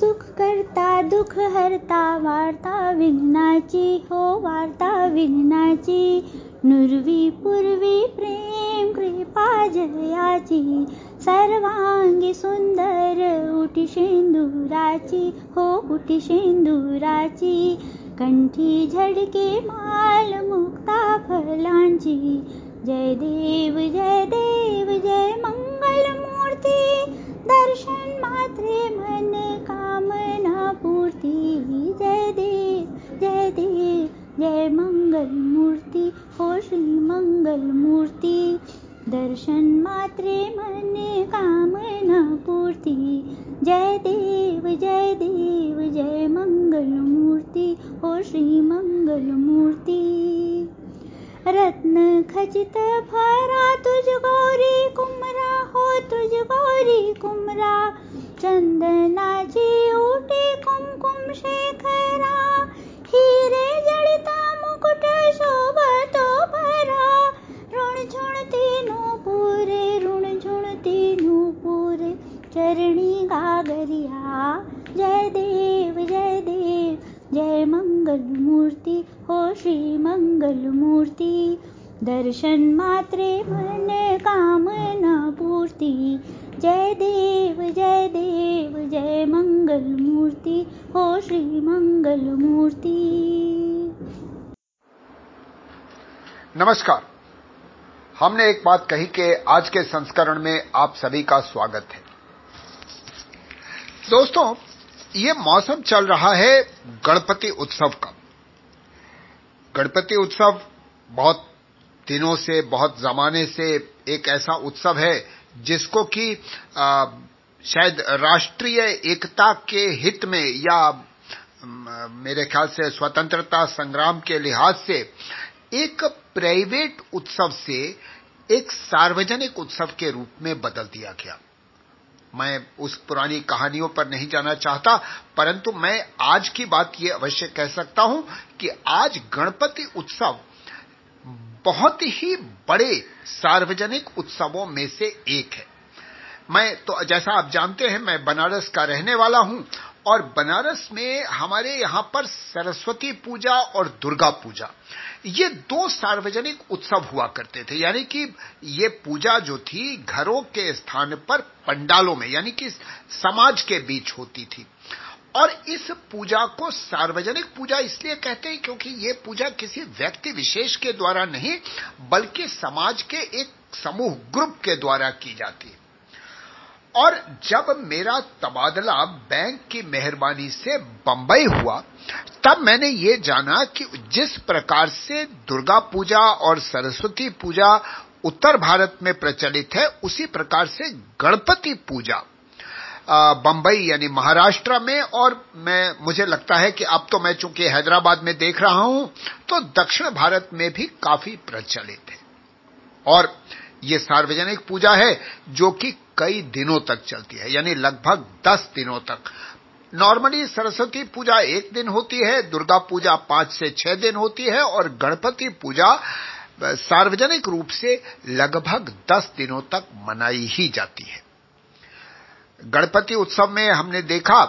सुख करता, दुख हरता, वार्ता विघ्नाची हो वार्ता विघ्नाची नुरवी, पूर्वी, प्रेम, कृपा, जयाची। सर्वांगी सुंदर उटी शेंदुराची हो उटी शेंदुराची कंठी झडके, माल मुक्ता, फलांची। जय देव जय देव, जय मंगल मूर्ती दर्शन मात्रे मन कामना पूर्ती जय देव जय देव, जय मंगल मूर्ति, हो श्री मंगल मूर्ति। दर्शन मात्रे मन कामना पूर्ति। जय देव जय देव, जय मंगल मूर्ति, हो श्री मंगल मूर्ति। रत्न खचित फरा तुझ गौरी कुमरा, हो तुझ गौरी कुमरा। चंदनाची उटी चरणी गागरिया। जय देव जय देव, जय मंगल मूर्ती, हो श्री मंगल मूर्ती। दर्शन मात्रे मन कामना पूर्ती। जय देव जय देव जय मंगल मूर्ति हो श्री मंगल मूर्ति नमस्कार। हमने एक बात कही कि आज के संस्करण में आप सभी का स्वागत है। दोस्तों, ये मौसम चल रहा है गणपति उत्सव का। गणपति उत्सव बहुत दिनों से, बहुत जमाने से एक ऐसा उत्सव है जिसको कि शायद राष्ट्रीय एकता के हित में या मेरे ख्याल से स्वतंत्रता संग्राम के लिहाज से एक प्राइवेट उत्सव से एक सार्वजनिक उत्सव के रूप में बदल दिया गया। मैं उस पुरानी कहानियों पर नहीं जाना चाहता, परंतु मैं आज की बात ये अवश्य कह सकता हूँ कि आज गणपति उत्सव बहुत ही बड़े सार्वजनिक उत्सवों में से एक है। मैं तो जैसा आप जानते हैं, मैं बनारस का रहने वाला हूँ और बनारस में हमारे यहाँ पर सरस्वती पूजा और दुर्गा पूजा, ये दो सार्वजनिक उत्सव हुआ करते थे। यानी कि ये पूजा जो थी, घरों के स्थान पर पंडालों में, यानी कि समाज के बीच होती थी। और इस पूजा को सार्वजनिक पूजा इसलिए कहते हैं क्योंकि ये पूजा किसी व्यक्ति विशेष के द्वारा नहीं, बल्कि समाज के एक समूह, ग्रुप के द्वारा की जाती है। और जब मेरा तबादला बैंक की मेहरबानी से बंबई हुआ, तब मैंने ये जाना कि जिस प्रकार से दुर्गा पूजा और सरस्वती पूजा उत्तर भारत में प्रचलित है, उसी प्रकार से गणपति पूजा। बंबई यानी महाराष्ट्र में और मैं, मुझे लगता है कि अब तो मैं चूँकि हैदराबाद में देख रहा हूँ तो दक्षिण भारत में भी काफ़ी प्रचलित है। और ये सार्वजनिक पूजा है जो कि कई दिनों तक चलती है, यानी लगभग दस दिनों तक। नॉर्मली सरस्वती पूजा एक दिन होती है, दुर्गा पूजा पाँच से छह दिन होती है और गणपति पूजा सार्वजनिक रूप से लगभग दस दिनों तक मनाई ही जाती है। गणपति उत्सव में हमने देखा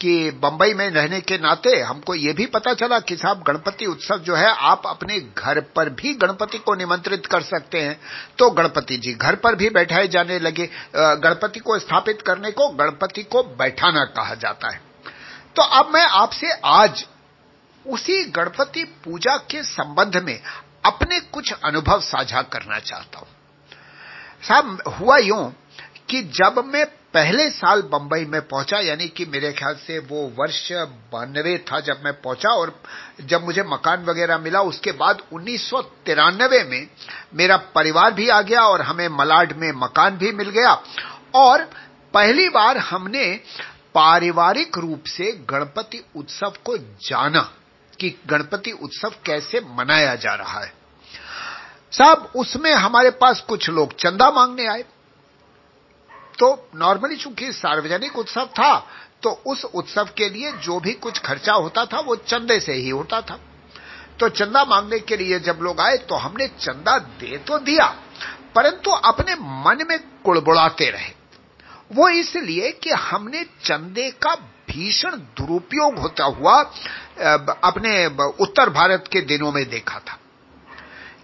कि बंबई में रहने के नाते हमको ये भी पता चला कि साहब गणपति उत्सव जो है, आप अपने घर पर भी गणपति को निमंत्रित कर सकते हैं। तो गणपति जी घर पर भी बैठाए जाने लगे। गणपति को स्थापित करने को गणपति को बैठाना कहा जाता है। तो अब मैं आपसे आज उसी गणपति पूजा के संबंध में अपने कुछ अनुभव साझा करना चाहता हूँ। साहब, हुआ यूँ कि जब मैं पहले साल बंबई में पहुँचा, यानी कि मेरे ख्याल से वो वर्ष बानवे था जब मैं पहुँचा और जब मुझे मकान वगैरह मिला, उसके बाद उन्नीस सौ तिरानवे में मेरा परिवार भी आ गया और हमें मलाड में मकान भी मिल गया। और पहली बार हमने पारिवारिक रूप से गणपति उत्सव को जाना कि गणपति उत्सव कैसे मनाया जा रहा है। साहब, उसमें हमारे पास कुछ लोग चंदा मांगने आए। तो नॉर्मली चूँकि सार्वजनिक उत्सव था तो उस उत्सव के लिए जो भी कुछ खर्चा होता था, वो चंदे से ही होता था। तो चंदा मांगने के लिए जब लोग आए तो हमने चंदा दे तो दिया, परंतु अपने मन में कुड़बुड़ाते रहे। वो इसलिए कि हमने चंदे का भीषण दुरुपयोग होता हुआ अपने उत्तर भारत के दिनों में देखा था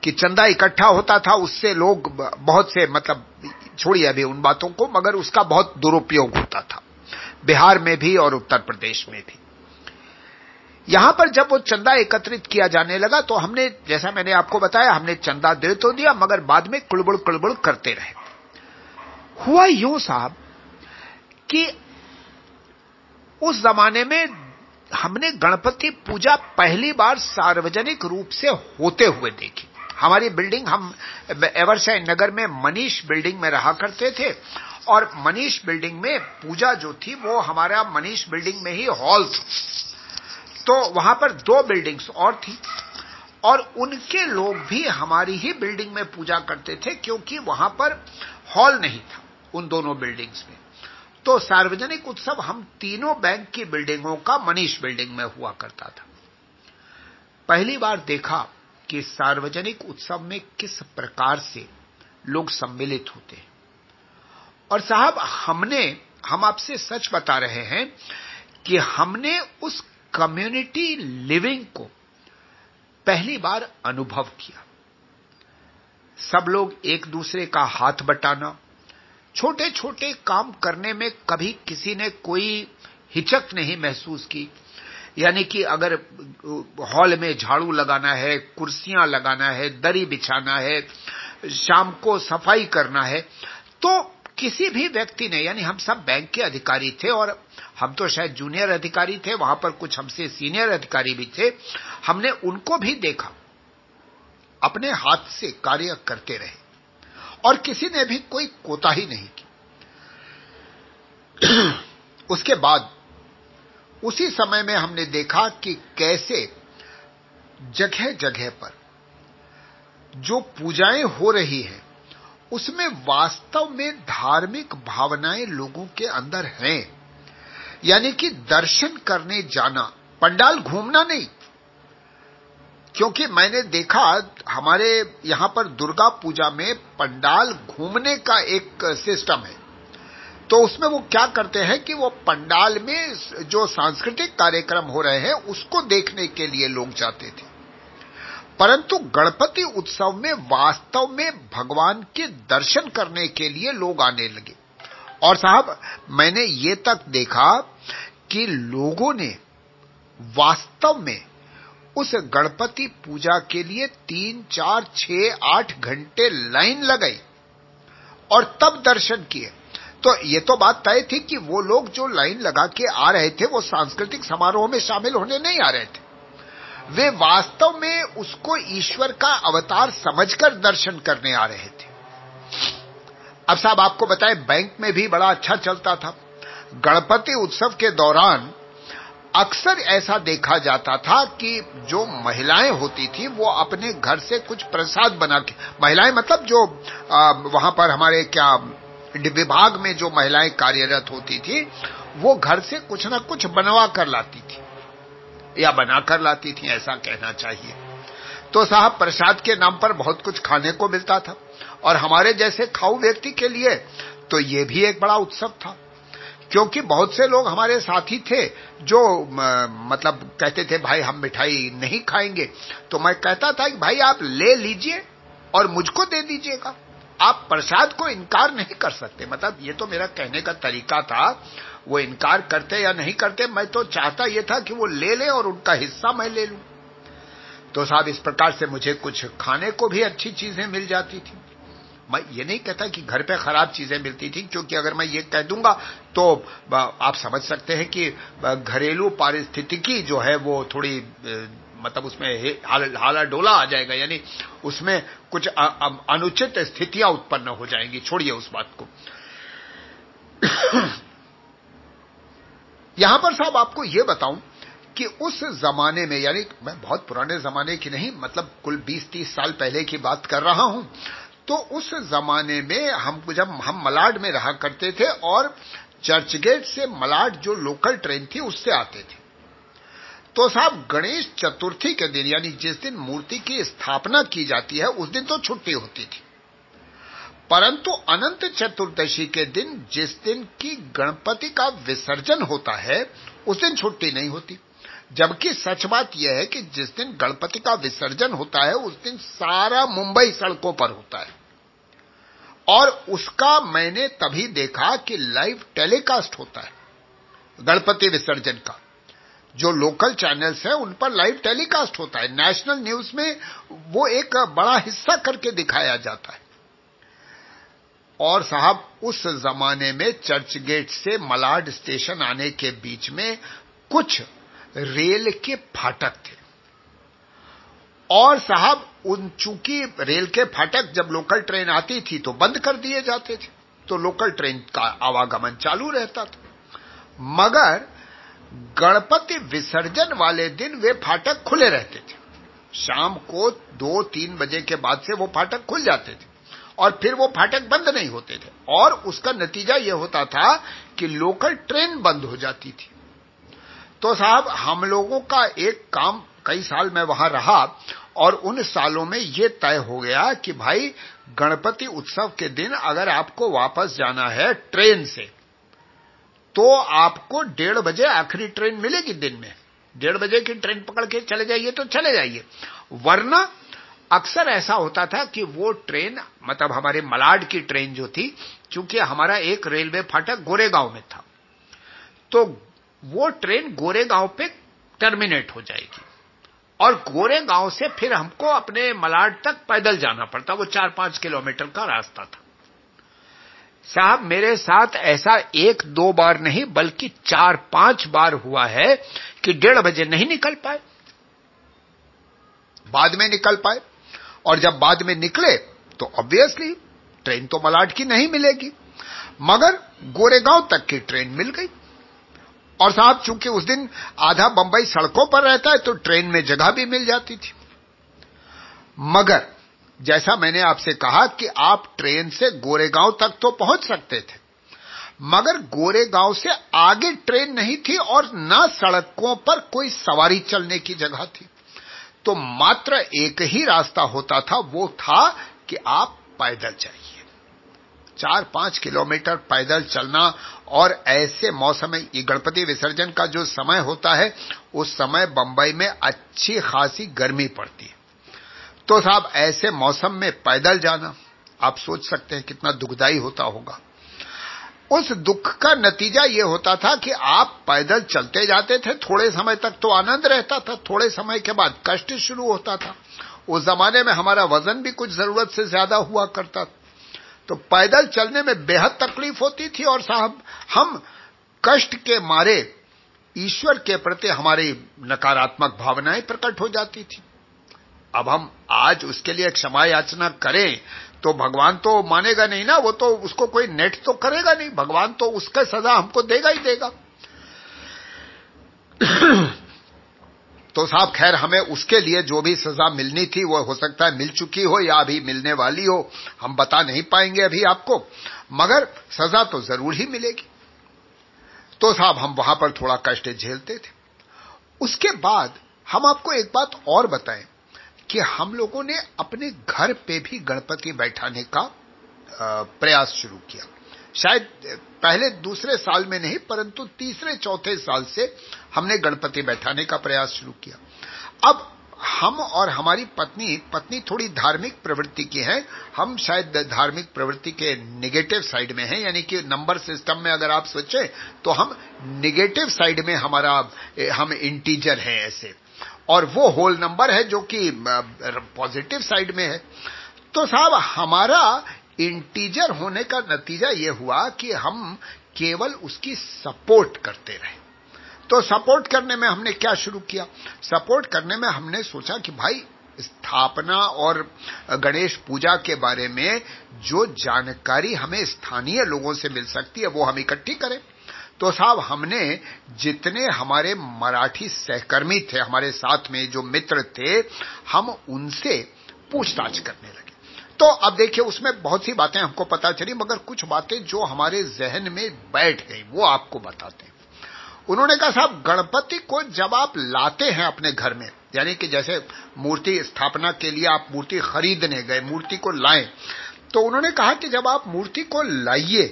कि चंदा इकट्ठा होता था, उससे लोग बहुत से मतलब छोड़िए अभी उन बातों को, मगर उसका बहुत दुरुपयोग होता था। बिहार में भी और उत्तर प्रदेश में भी। यहाँ पर जब वो चंदा एकत्रित किया जाने लगा तो हमने, जैसा मैंने आपको बताया, हमने चंदा दे तो दिया, मगर बाद में कुड़बुड़ कुड़बुड़ करते रहे। हुआ यूँ साहब, कि उस जमाने में हमने गणपति पूजा पहली बार सार्वजनिक रूप से होते हुए देखी। हमारी बिल्डिंग हम एवरसाइन नगर में मनीष बिल्डिंग में रहा करते थे और मनीष बिल्डिंग में पूजा जो थी वो हमारा मनीष बिल्डिंग में ही हॉल था। तो वहाँ पर दो बिल्डिंग्स और थी और उनके लोग भी हमारी ही बिल्डिंग में पूजा करते थे क्योंकि वहाँ पर हॉल नहीं था उन दोनों बिल्डिंग्स में। तो सार्वजनिक उत्सव हम तीनों बैंक की बिल्डिंगों का मनीष बिल्डिंग में हुआ करता था। पहली बार देखा कि सार्वजनिक उत्सव में किस प्रकार से लोग सम्मिलित होते हैं। और साहब, हमने, हम आपसे सच बता रहे हैं कि हमने उस कम्युनिटी लिविंग को पहली बार अनुभव किया। सब लोग एक दूसरे का हाथ बटाना छोटे छोटे काम करने में कभी किसी ने कोई हिचक नहीं महसूस की। यानी कि अगर हॉल में झाड़ू लगाना है, कुर्सियाँ लगाना है, दरी बिछाना है, शाम को सफ़ाई करना है तो किसी भी व्यक्ति ने, यानी हम सब बैंक के अधिकारी थे और हम तो शायद जूनियर अधिकारी थे, वहाँ पर कुछ हमसे सीनियर अधिकारी भी थे, हमने उनको भी देखा। अपने हाथ से कार्य करते रहे। और किसी ने भी कोई कोताही नहीं की। उसके बाद उसी समय में हमने देखा कि कैसे जगह जगह पर जो पूजाएँ हो रही हैं, उसमें वास्तव में धार्मिक भावनाएँ लोगों के अंदर हैं। यानी कि दर्शन करने जाना, पंडाल घूमना नहीं। क्योंकि मैंने देखा, हमारे यहाँ पर दुर्गा पूजा में पंडाल घूमने का एक सिस्टम है। तो उसमें वो क्या करते हैं कि वो पंडाल में जो सांस्कृतिक कार्यक्रम हो रहे हैं, उसको देखने के लिए लोग जाते थे। परंतु गणपति उत्सव में वास्तव में भगवान के दर्शन करने के लिए लोग आने लगे। और साहब, मैंने ये तक देखा कि लोगों ने वास्तव में उस गणपति पूजा के लिए तीन, चार, छह, आठ घंटे लाइन लगाई और तब दर्शन किए। तो ये तो बात तय थी कि वो लोग जो लाइन लगा के आ रहे थे वो सांस्कृतिक समारोह में शामिल होने नहीं आ रहे थे। वे वास्तव में उसको ईश्वर का अवतार समझकर दर्शन करने आ रहे थे। अब साहब आपको बताएँ बैंक में भी बड़ा अच्छा चलता था। गणपति उत्सव के दौरान अक्सर ऐसा देखा जाता था कि जो महिलाएँ होती थी वो अपने घर से कुछ प्रसाद बना के महिलाएँ मतलब जो आ, वहाँ पर हमारे क्या विभाग में जो महिलाएँ कार्यरत होती थी, वो घर से कुछ ना कुछ बनवा कर लाती थी। या बना कर लाती थी, ऐसा कहना चाहिए। तो साहब, प्रसाद के नाम पर बहुत कुछ खाने को मिलता था। और हमारे जैसे खाऊ व्यक्ति के लिए तो ये भी एक बड़ा उत्सव था। क्योंकि बहुत से लोग हमारे साथी थे जो मतलब कहते थे, भाई, हम मिठाई नहीं खाएँगे। तो मैं कहता था कि, भाई, आप ले लीजिए और मुझको दे दीजिएगा। आप प्रसाद को इनकार नहीं कर सकते। मतलब ये तो मेरा कहने का तरीका था, वो इनकार करते या नहीं करते, मैं तो चाहता ये था कि वो ले ले और उनका हिस्सा मैं ले लूँ। तो साहब, इस प्रकार से मुझे कुछ खाने को भी अच्छी चीज़ें मिल जाती थी। मैं ये नहीं कहता कि घर पे खराब चीज़ें मिलती थी, क्योंकि अगर मैं ये कह दूँगा तो आप समझ सकते हैं कि घरेलू पारिस्थितिकी जो है वो थोड़ी मतलब उसमें हाला डोला आ जाएगा, यानी उसमें कुछ अनुचित स्थितियाँ उत्पन्न हो जाएँगी। छोड़िए उस बात को। यहाँ पर साहब आपको यह बताऊँ कि उस जमाने में, यानी मैं बहुत पुराने जमाने की नहीं मतलब कुल 20-30 साल पहले की बात कर रहा हूँ तो उस जमाने में हम जब, हम मलाड में रहा करते थे और चर्चगेट से मलाड जो लोकल ट्रेन थी उससे आते थे। तो साहब गणेश चतुर्थी के दिन, यानी जिस दिन मूर्ति की स्थापना की जाती है, उस दिन तो छुट्टी होती थी। परंतु अनंत चतुर्दशी के दिन, जिस दिन की गणपति का विसर्जन होता है, उस दिन छुट्टी नहीं होती। जबकि सच बात यह है कि जिस दिन गणपति का विसर्जन होता है, उस दिन सारा मुंबई सड़कों पर होता है। और उसका मैंने तभी देखा कि लाइव टेलीकास्ट होता है, गणपति विसर्जन का। जो लोकल चैनल्स हैं, उन पर लाइव टेलीकास्ट होता है। नेशनल न्यूज़ में वो एक बड़ा हिस्सा करके दिखाया जाता है। और साहब, उस जमाने में चर्च गेट से मलाड स्टेशन आने के बीच में कुछ रेल के फाटक थे। और साहब, उन चूँकि रेल के फाटक जब लोकल ट्रेन आती थी तो बंद कर दिए जाते थे तो लोकल ट्रेन का आवागमन चालू रहता था। मगर गणपति विसर्जन वाले दिन वे फाटक खुले रहते थे। शाम को दो तीन बजे के बाद से वो फाटक खुल जाते थे और फिर वो फाटक बंद नहीं होते थे। और उसका नतीजा ये होता था कि लोकल ट्रेन बंद हो जाती थी। तो साहब, हम लोगों का एक काम कई साल में वहाँ रहा और उन सालों में ये तय हो गया कि भाई, गणपति उत्सव के दिन अगर आपको वापस जाना है ट्रेन से तो आपको डेढ़ बजे आखिरी ट्रेन मिलेगी दिन में। डेढ़ बजे की ट्रेन पकड़ के चले जाइए तो चले जाइए। वरना अक्सर ऐसा होता था कि वो ट्रेन मतलब हमारे मलाड की ट्रेन जो थी क्योंकि हमारा एक रेलवे फाटक गोरेगांव में था तो वो ट्रेन गोरेगांव पे टर्मिनेट हो जाएगी। और गोरेगांव से फिर हमको अपने मलाड तक पैदल जाना पड़ता, वो चार पाँच किलोमीटर का रास्ता था। साहब, मेरे साथ ऐसा एक दो बार नहीं, बल्कि चार पाँच बार हुआ है कि डेढ़ बजे नहीं निकल पाए। बाद में निकल पाए। और जब बाद में निकले तो ऑब्वियसली ट्रेन तो मलाड की नहीं मिलेगी। मगर गोरेगांव तक की ट्रेन मिल गई। और साहब, चूँकि उस दिन आधा बंबई सड़कों पर रहता है तो ट्रेन में जगह भी मिल जाती थी। मगर जैसा मैंने आपसे कहा कि आप ट्रेन से गोरेगांव तक तो पहुँच सकते थे, मगर गोरेगांव से आगे ट्रेन नहीं थी और न सड़कों पर कोई सवारी चलने की जगह थी। तो मात्र एक ही रास्ता होता था, वो था कि आप पैदल जाइए चार पाँच किलोमीटर पैदल चलना और ऐसे मौसम में ये गणपति विसर्जन का जो समय होता है, उस समय बंबई में अच्छी खासी गर्मी पड़ती है। तो साहब, ऐसे मौसम में पैदल जाना, आप सोच सकते हैं कितना दुखदाई होता होगा। उस दुख का नतीजा यह होता था कि आप पैदल चलते जाते थे, थोड़े समय तक तो आनंद रहता था, थोड़े समय के बाद कष्ट शुरू होता था। उस जमाने में हमारा वज़न भी कुछ ज़रूरत से ज़्यादा हुआ करता था। तो पैदल चलने में बेहद तकलीफ़ होती थी और साहब, हम कष्ट के मारे, ईश्वर के प्रति हमारी नकारात्मक भावनाएँ प्रकट हो जाती थी। अब हम आज उसके लिए क्षमा याचना करें तो भगवान तो मानेगा नहीं ना, वो तो उसको कोई नेट तो करेगा नहीं, भगवान तो उसका सजा हमको देगा ही देगा। तो साहब, खैर, हमें उसके लिए जो भी सजा मिलनी थी, वो हो सकता है मिल चुकी हो या अभी मिलने वाली हो, हम बता नहीं पाएँगे अभी आपको, मगर सजा तो ज़रूर ही मिलेगी। तो साहब, हम वहाँ पर थोड़ा कष्ट झेलते थे। उसके बाद हम आपको एक बात और बताएँ। कि हम लोगों ने अपने घर पे भी गणपति बैठाने का प्रयास शुरू किया। शायद पहले दूसरे साल में नहीं, परंतु तीसरे चौथे साल से हमने गणपति बैठाने का प्रयास शुरू किया। अब हम और हमारी पत्नी पत्नी थोड़ी धार्मिक प्रवृत्ति की है। हम शायद धार्मिक प्रवृत्ति के निगेटिव साइड में हैं, यानी कि नंबर सिस्टम में अगर आप सोचें तो हम निगेटिव साइड में हमारा, हम इंटीजर हैं ऐसे। और वो होल नंबर है जो कि पॉजिटिव साइड में है। तो साहब, हमारा इंटीजर होने का नतीजा यह हुआ कि हम केवल उसकी सपोर्ट करते रहे। तो सपोर्ट करने में हमने क्या शुरू किया? सपोर्ट करने में हमने सोचा कि भाई, स्थापना और गणेश पूजा के बारे में जो जानकारी हमें स्थानीय लोगों से मिल सकती है, वो हम इकट्ठी करें। तो साहब, हमने जितने हमारे मराठी सहकर्मी थे, हमारे साथ में जो मित्र थे, हम उनसे पूछताछ करने लगे। तो अब देखिए, उसमें बहुत सी बातें हमको पता चली, मगर कुछ बातें जो हमारे जहन में बैठ गई, वो आपको बताते हैं। उन्होंने कहा, साहब, गणपति को जब आप लाते हैं अपने घर में, यानी कि जैसे मूर्ति स्थापना के लिए आप मूर्ति खरीदने गए, मूर्ति को लाए तो उन्होंने कहा कि जब आप मूर्ति को लाइए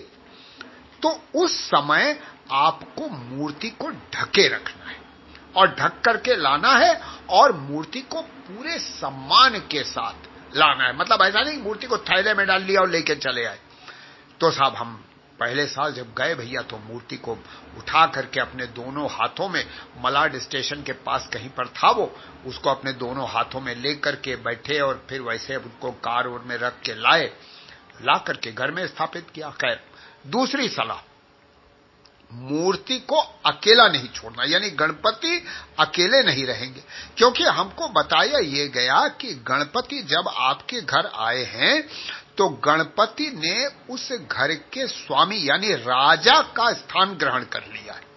तो उस समय आपको मूर्ति को ढके रखना है और ढक करके लाना है और मूर्ति को पूरे सम्मान के साथ लाना है। मतलब ऐसा नहीं, मूर्ति को थैले में डाल लिया और लेके चले आए। तो साहब, हम पहले साल जब गए भैया तो मूर्ति को उठा करके अपने दोनों हाथों में, मलाड स्टेशन के पास कहीं पर था वो, उसको अपने दोनों हाथों में ले करके बैठे और फिर वैसे उनको कार और में रख के लाए, ला करके घर में स्थापित किया। खैर, दूसरी सलाह मूर्ति को अकेला नहीं छोड़ना, यानी गणपति अकेले नहीं रहेंगे। क्योंकि हमको बताया ये गया कि गणपति जब आपके घर आए हैं तो गणपति ने उस घर के स्वामी, यानी राजा का स्थान ग्रहण कर लिया है।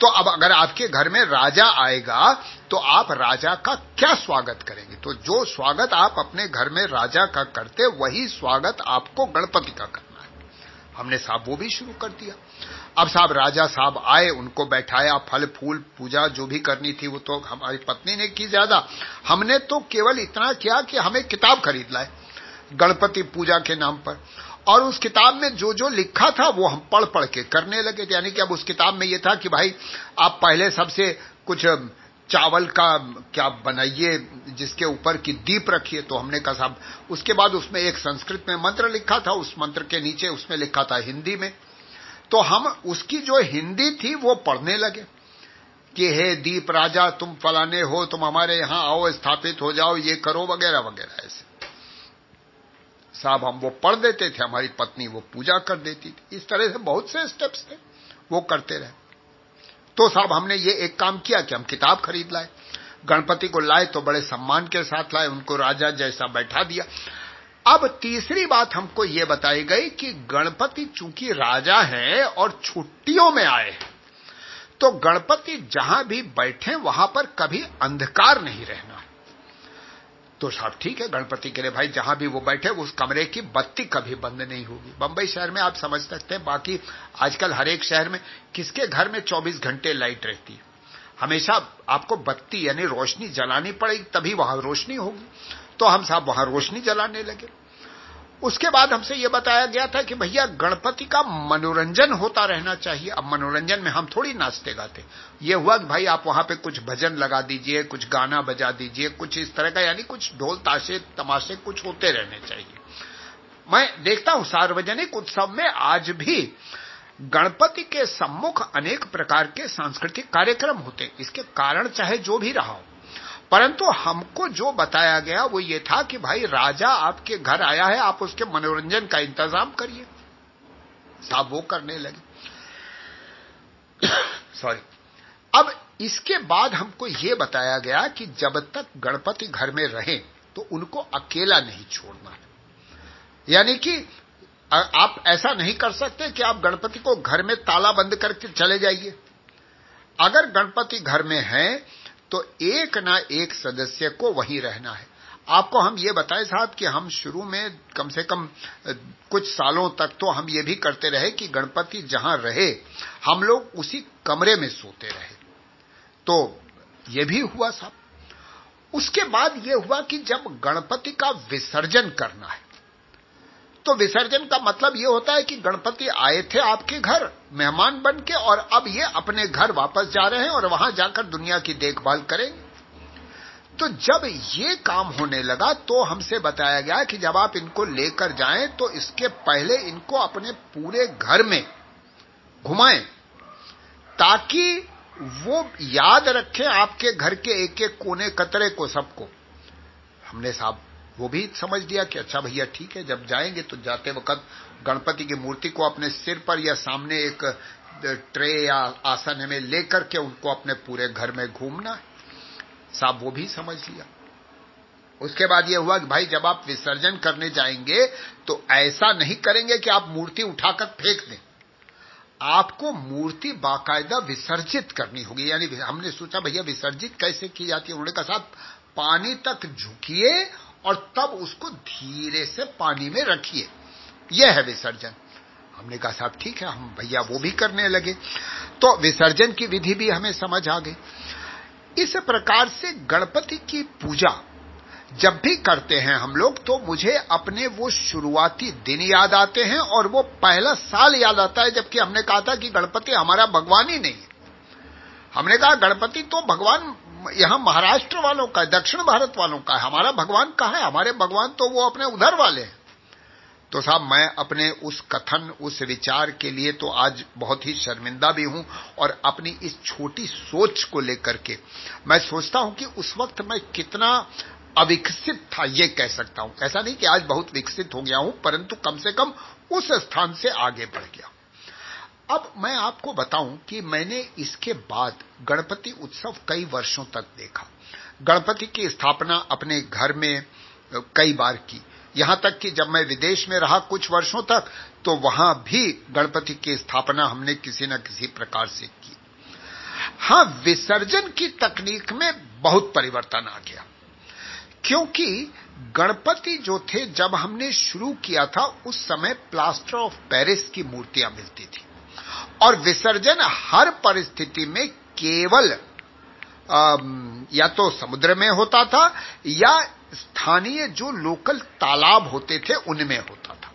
तो अब अगर आपके घर में राजा आएगा तो आप राजा का क्या स्वागत करेंगे? तो जो स्वागत आप अपने घर में राजा का करते, वही स्वागत आपको गणपति का करना है। हमने साहब, वो भी शुरू कर दिया। अब साहब, राजा साहब आए, उनको बैठाया, फल, फूल, पूजा जो भी करनी थी, वो तो हमारी पत्नी ने की ज़्यादा। हमने तो केवल इतना किया कि हमें किताब खरीद लाए, गणपति पूजा के नाम पर। और उस किताब में जो जो लिखा था, वो हम पढ़ पढ़ के करने लगे। यानी कि अब उस किताब में ये था कि भाई, आप पहले सबसे कुछ चावल का क्या बनाइए, जिसके ऊपर की दीप रखिए तो हमने कहा, साहब, उसके बाद उसमें एक संस्कृत में मंत्र लिखा था, उस मंत्र के नीचे उसमें लिखा था हिंदी में। तो हम उसकी जो हिंदी थी वो पढ़ने लगे कि, हे दीप राजा, तुम फलाने हो, तुम हमारे यहाँ आओ, स्थापित हो जाओ, ये करो, वगैरह वगैरह, ऐसे। साहब, हम वो पढ़ देते थे, हमारी पत्नी वो पूजा कर देती थी। इस तरह से बहुत से स्टेप्स थे, वो करते रहे। तो साहब, हमने ये एक काम किया कि हम किताब खरीद लाए। गणपति को लाए तो बड़े सम्मान के साथ लाए, उनको राजा जैसा बैठा दिया। अब तीसरी बात हमको ये बताई गई कि गणपति चूँकि राजा हैं और छुट्टियों में आए हैं तो गणपति जहाँ भी बैठे वहाँ पर कभी अंधकार नहीं रहना। तो साहब ठीक है गणपति के लिए भाई, जहाँ भी वो बैठे उस कमरे की बत्ती कभी बंद नहीं होगी। बंबई शहर में आप समझ सकते हैं, बाकी आजकल हर एक शहर में किसके घर में 24 घंटे लाइट रहती है? हमेशा आपको बत्ती यानी रोशनी जलानी पड़ेगी, तभी वहाँ रोशनी होगी। तो हम साहब वहाँ रोशनी जलाने लगे। उसके बाद हमसे यह बताया गया था कि भैया, गणपति का मनोरंजन होता रहना चाहिए। अब मनोरंजन में हम थोड़ी नाचते गाते। ये हुआ कि भाई, आप वहाँ पे कुछ भजन लगा दीजिए, कुछ गाना बजा दीजिए, कुछ इस तरह का, यानी कुछ ढोल ताशे, तमाशे कुछ होते रहने चाहिए। मैं देखता हूँ, सार्वजनिक उत्सव में आज भी गणपति के सम्मुख अनेक प्रकार के सांस्कृतिक कार्यक्रम होते इसके कारण चाहे जो भी रहा हो। परंतु हमको जो बताया गया वो ये था कि भाई राजा आपके घर आया है, आप उसके मनोरंजन का इंतज़ाम करिए। साहब वो करने लगे। सॉरी अब इसके बाद हमको ये बताया गया कि जब तक गणपति घर में रहे तो उनको अकेला नहीं छोड़ना है। यानी कि आप ऐसा नहीं कर सकते कि आप गणपति को घर में ताला बंद करके चले जाइए। अगर गणपति घर में है तो एक ना एक सदस्य को वहीं रहना है। आपको हम ये बताएँ साहब कि हम शुरू में कम से कम कुछ सालों तक तो हम ये भी करते रहे कि गणपति जहाँ रहे, हम लोग उसी कमरे में सोते रहे। तो ये भी हुआ साहब। उसके बाद ये हुआ कि जब गणपति का विसर्जन करना है तो विसर्जन का मतलब ये होता है कि गणपति आए थे आपके घर, मेहमान बन के, और अब ये अपने घर वापस जा रहे हैं और वहाँ जाकर दुनिया की देखभाल करेंगे। तो जब ये काम होने लगा तो हमसे बताया गया कि जब आप इनको लेकर जाएँ तो इसके पहले इनको अपने पूरे घर में घुमाएँ, ताकि वो याद रखें आपके घर के एक एक कोने, कतरे को सबको। हमने साहब वो भी समझ लिया कि अच्छा भैया ठीक है, जब जाएँगे तो जाते वक्त गणपति की मूर्ति को अपने सिर पर या सामने एक ट्रे या आसन में लेकर के उनको अपने पूरे घर में घूमना साहब वो भी समझ लिया। उसके बाद ये हुआ कि भाई जब आप विसर्जन करने जाएँगे तो ऐसा नहीं करेंगे कि आप मूर्ति उठाकर फेंक दें। आपको मूर्ति बाकायदा विसर्जित करनी होगी। यानी हमने सोचा भैया विसर्जित कैसे की जाती है? उन्होंने कहा, साहब, पानी तक झुकिए और तब उसको धीरे से पानी में रखिए। यह है विसर्जन। हमने कहा, साहब, ठीक है, हम भैया वो भी करने लगे। तो विसर्जन की विधि भी हमें समझ आ गई। इस प्रकार से गणपति की पूजा जब भी करते हैं हम लोग तो मुझे अपने वो शुरुआती दिन याद आते हैं और वो पहला साल याद आता है, जबकि हमने कहा था कि गणपति हमारा भगवान ही नहीं हमने कहा, गणपति तो भगवान यहाँ महाराष्ट्र वालों का है, दक्षिण भारत वालों का है, हमारा भगवान कहा है? हमारे भगवान तो वो अपने उधर वाले हैं। तो साहब, मैं अपने उस कथन, उस विचार के लिए तो आज बहुत ही शर्मिंदा भी हूँ और अपनी इस छोटी सोच को लेकर के मैं सोचता हूँ कि उस वक्त मैं कितना अविकसित था, ये कह सकता हूँ। ऐसा नहीं कि आज बहुत विकसित हो गया हूँ, परंतु कम से कम उस स्थान से आगे बढ़ गया अब मैं आपको बताऊँ कि मैंने इसके बाद गणपति उत्सव कई वर्षों तक देखा। गणपति की स्थापना अपने घर में कई बार की। यहाँ तक कि जब मैं विदेश में रहा कुछ वर्षों तक तो वहाँ भी गणपति की स्थापना हमने किसी न किसी प्रकार से की। हाँ, विसर्जन की तकनीक में बहुत परिवर्तन आ गया। क्योंकि गणपति जो थे, जब हमने शुरू किया था, उस समय प्लास्टर ऑफ़ पेरिस की मूर्तियाँ मिलती थी। और विसर्जन हर परिस्थिति में केवल या तो समुद्र में होता था, या स्थानीय जो लोकल तालाब होते थे, उनमें होता था।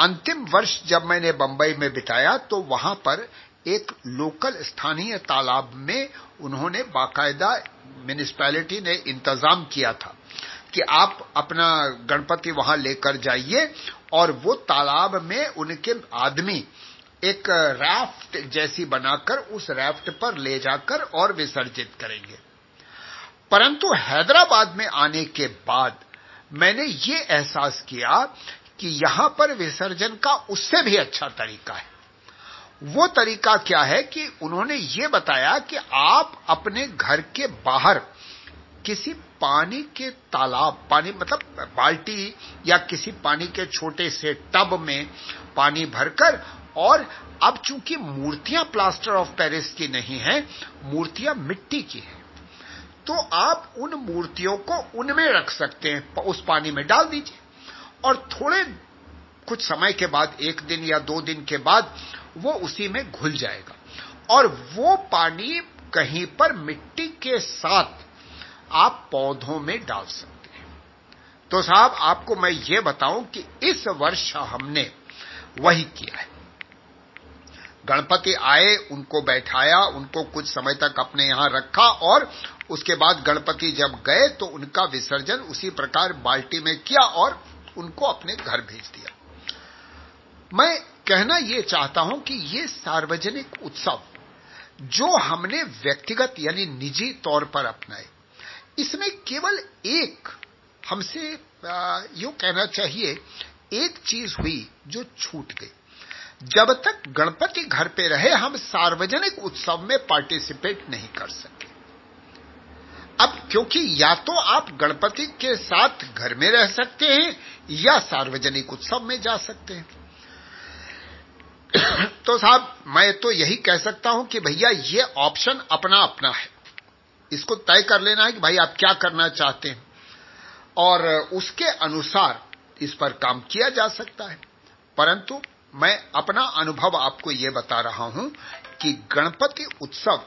अंतिम वर्ष जब मैंने बंबई में बिताया तो वहाँ पर एक लोकल स्थानीय तालाब में उन्होंने बाकायदा म्यूनिसपैलिटी ने इंतज़ाम किया था कि आप अपना गणपति वहाँ लेकर जाइए और वो तालाब में उनके आदमी एक राफ्ट जैसी बनाकर उस राफ्ट पर ले जाकर और विसर्जित करेंगे। परंतु हैदराबाद में आने के बाद मैंने ये एहसास किया कि यहाँ पर विसर्जन का उससे भी अच्छा तरीका है। वो तरीका क्या है कि उन्होंने ये बताया कि आप अपने घर के बाहर किसी पानी के तालाब, पानी मतलब बाल्टी या किसी पानी के छोटे से टब में पानी भरकर और अब चूँकि मूर्तियाँ प्लास्टर ऑफ़ पेरिस की नहीं हैं, मूर्तियाँ मिट्टी की हैं तो आप उन मूर्तियों को उनमें रख सकते हैं उस पानी में डाल दीजिए। और थोड़े कुछ समय के बाद, एक दिन या दो दिन के बाद, वो उसी में घुल जाएगा। और वो पानी कहीं पर मिट्टी के साथ आप पौधों में डाल सकते हैं। तो साहब, आपको मैं ये बताऊँ कि इस वर्ष हमने वही किया है। गणपति आए, उनको बैठाया, उनको कुछ समय तक अपने यहाँ रखा और उसके बाद गणपति जब गए तो उनका विसर्जन उसी प्रकार बाल्टी में किया और उनको अपने घर भेज दिया। मैं कहना यह चाहता हूँ कि ये सार्वजनिक उत्सव जो हमने व्यक्तिगत यानी निजी तौर पर अपनाए, इसमें केवल एक हमसे यू कहना चाहिए, एक चीज़ हुई जो छूट गई। जब तक गणपति घर पे रहे, हम सार्वजनिक उत्सव में पार्टिसिपेट नहीं कर सके। अब क्योंकि या तो आप गणपति के साथ घर में रह सकते हैं, या सार्वजनिक उत्सव में जा सकते हैं। तो साहब, मैं तो यही कह सकता हूँ कि भैया, ये ऑप्शन अपना अपना है। इसको तय कर लेना है कि भाई आप क्या करना चाहते हैं। और उसके अनुसार इस पर काम किया जा सकता है। परंतु मैं अपना अनुभव आपको यह बता रहा हूँ कि गणपति उत्सव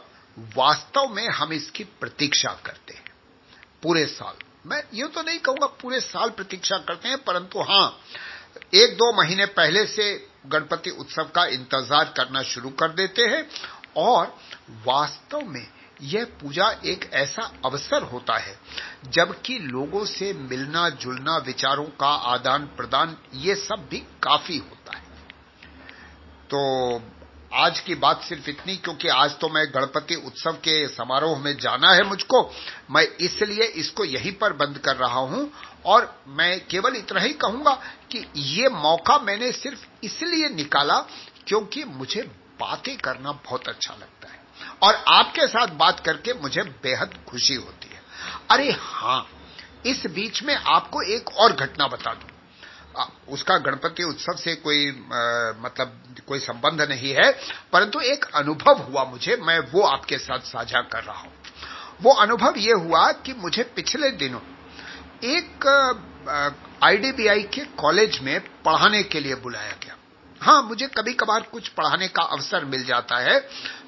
वास्तव में हम इसकी प्रतीक्षा करते हैं। पूरे साल। मैं ये तो नहीं कहूँगा पूरे साल प्रतीक्षा करते हैं, परंतु हाँ, एक दो महीने पहले से गणपति उत्सव का इंतज़ार करना शुरू कर देते हैं और वास्तव में यह पूजा एक ऐसा अवसर होता है जबकि लोगों से मिलना जुलना विचारों का आदान प्रदान ये सब भी काफ़ी होता तो आज की बात सिर्फ़ इतनी, क्योंकि आज तो मैं गणपति उत्सव के समारोह में जाना है मुझको। मैं इसलिए इसको यहीं पर बंद कर रहा हूँ, और मैं केवल इतना ही कहूँगा कि ये मौका मैंने सिर्फ़ इसलिए निकाला क्योंकि मुझे बातें करना बहुत अच्छा लगता है, और आपके साथ बात करके मुझे बेहद खुशी होती है। अरे हाँ, इस बीच में आपको एक और घटना बता दूँ। उसका गणपति उत्सव से कोई आ, मतलब कोई संबंध नहीं है परंतु एक अनुभव हुआ मुझे मैं वो आपके साथ साझा कर रहा हूँ। वो अनुभव ये हुआ कि मुझे पिछले दिनों एक आईडीबीआई के कॉलेज में पढ़ाने के लिए बुलाया गया। हाँ मुझे कभी कभार कुछ पढ़ाने का अवसर मिल जाता है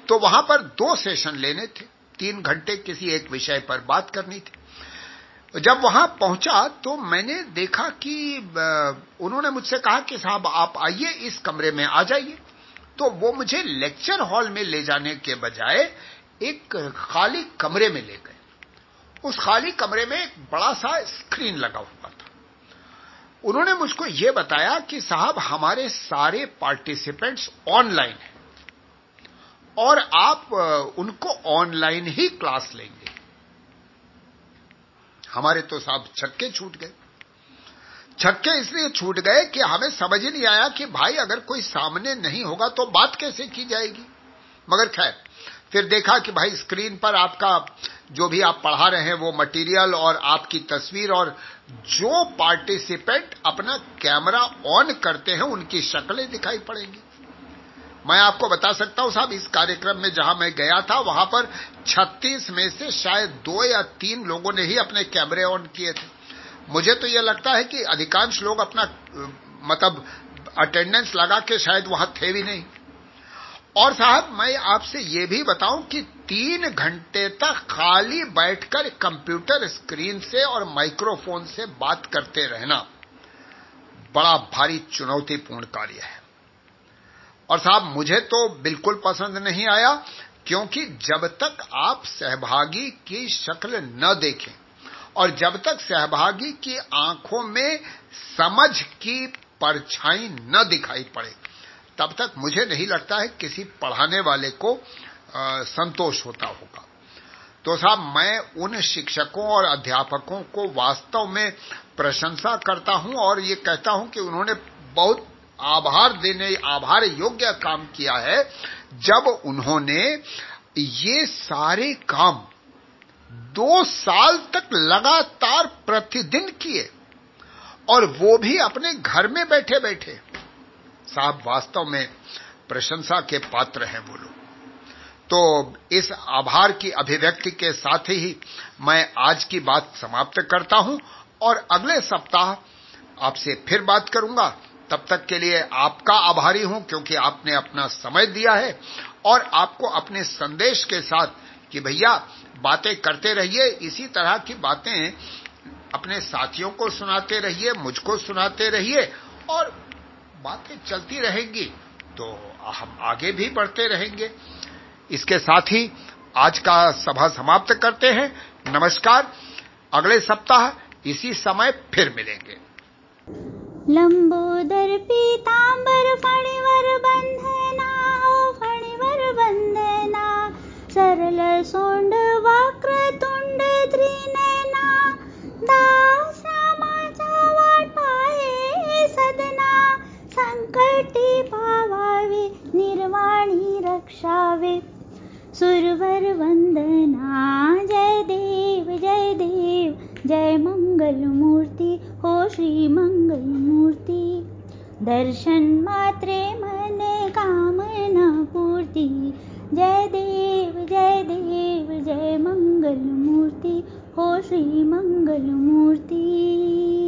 तो वहाँ पर दो सेशन लेने थे। तीन घंटे किसी एक विषय पर बात करनी थी। जब वहाँ पहुँचा तो मैंने देखा कि उन्होंने मुझसे कहा कि साहब, आप आइए इस कमरे में आ जाइए। तो वो मुझे लेक्चर हॉल में ले जाने के बजाय एक खाली कमरे में ले गए। उस खाली कमरे में एक बड़ा सा स्क्रीन लगा हुआ था। उन्होंने मुझको ये बताया कि साहब, हमारे सारे पार्टिसिपेंट्स ऑनलाइन हैं और आप उनको ऑनलाइन ही क्लास लेंगे। हमारे तो साहब छक्के छूट गए। छक्के इसलिए छूट गए कि हमें समझ ही नहीं आया कि भाई अगर कोई सामने नहीं होगा तो बात कैसे की जाएगी। मगर खैर, फिर देखा कि भाई स्क्रीन पर आपका जो भी आप पढ़ा रहे हैं वो मटेरियल और आपकी तस्वीर और जो पार्टिसिपेंट अपना कैमरा ऑन करते हैं, उनकी शक्लें दिखाई पड़ेंगी। मैं आपको बता सकता हूँ साहब, इस कार्यक्रम में जहाँ मैं गया था, वहाँ पर 36 में से शायद दो या तीन लोगों ने ही अपने कैमरे ऑन किए थे। मुझे तो यह लगता है कि अधिकांश लोग अपना मतलब अटेंडेंस लगा के शायद वहाँ थे भी नहीं। और साहब, मैं आपसे ये भी बताऊँ कि तीन घंटे तक खाली बैठकर कंप्यूटर स्क्रीन से और माइक्रोफोन से बात करते रहना बड़ा भारी चुनौतीपूर्ण कार्य है। और साहब मुझे तो बिल्कुल पसंद नहीं आया क्योंकि जब तक आप सहभागी की शक्ल न देखें और जब तक सहभागी की आँखों में समझ की परछाई न दिखाई पड़े तब तक मुझे नहीं लगता है किसी पढ़ाने वाले को आ, संतोष होता होगा। तो साहब मैं उन शिक्षकों और अध्यापकों को वास्तव में प्रशंसा करता हूँ और ये कहता हूँ कि उन्होंने बहुत आभार देने, आभार योग्य काम किया है, जब उन्होंने ये सारे काम दो साल तक लगातार प्रतिदिन किए, और वो भी अपने घर में बैठे बैठे साहब, वास्तव में प्रशंसा के पात्र हैं वो लोग। तो इस आभार की अभिव्यक्ति के साथ ही मैं आज की बात समाप्त करता हूँ, और अगले सप्ताह आपसे फिर बात करूँगा। तब तक के लिए आपका आभारी हूँ, क्योंकि आपने अपना समय दिया है और आपको अपने संदेश के साथ कि भैया, बातें करते रहिए, इसी तरह की बातें अपने साथियों को सुनाते रहिए, मुझको सुनाते रहिए, और बातें चलती रहेंगी तो हम आगे भी बढ़ते रहेंगे। इसके साथ ही आज का सभा समाप्त करते हैं। नमस्कार। अगले सप्ताह इसी समय फिर मिलेंगे। लंबोदर पीतांबर, फणिवर बंधना, ओ फणिवर बंधना। सरल सोंड वक्रतुंड त्रिनयना दास रामाचा वाट पाहे सदना। संकटी पावावे, निर्वाणी रक्षावे। सुरवर वंदना। जय देव जय देव। जय मंगल मूर्ति हो श्री मंगल मूर्ति दर्शन मात्रे मन कामना पूर्ति। जय देव जय देव, जय मंगल मूर्ति हो श्री मंगल मूर्ति